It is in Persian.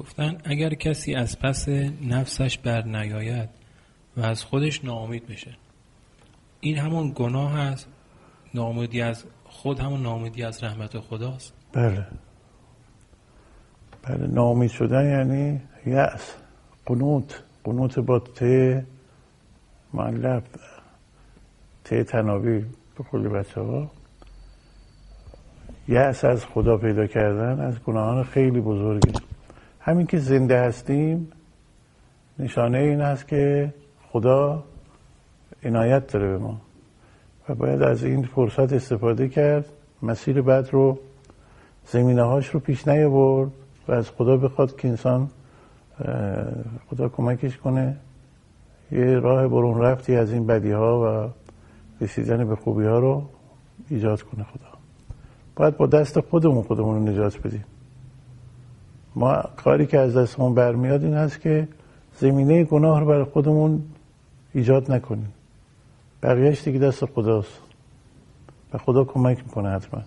گفتن اگر کسی از پس نفسش بر نیاید و از خودش ناامید بشه. این همون گناه هست ناامیدی از خود همون ناامیدی از رحمت خداست. بله. بله ناامید شدن یعنی یأس قنوت. قنوت با ت معلب ت تنابی به کل بچه ها یأس از خدا پیدا کردن از گناهان خیلی بزرگی همین که زنده هستیم نشانه این است که خدا عنایت داره به ما. و باید از این فرصت استفاده کرد مسیر بعد رو زمینه هاش رو پیش نیاورد و از خدا بخواد که انسان خدا کمکش کنه. یه راه برون رفتی از این بدی ها و رسیدن به خوبی ها رو ایجاد کنه خدا. باید با دست خودمون خودمون رو نجات بدیم. ما کاری که از دستمون برمیاد این هست که زمینه گناه رو برای خودمون ایجاد نکنیم. بقیهش دیگه دست خداست. و خدا کمک می‌کنه حتما.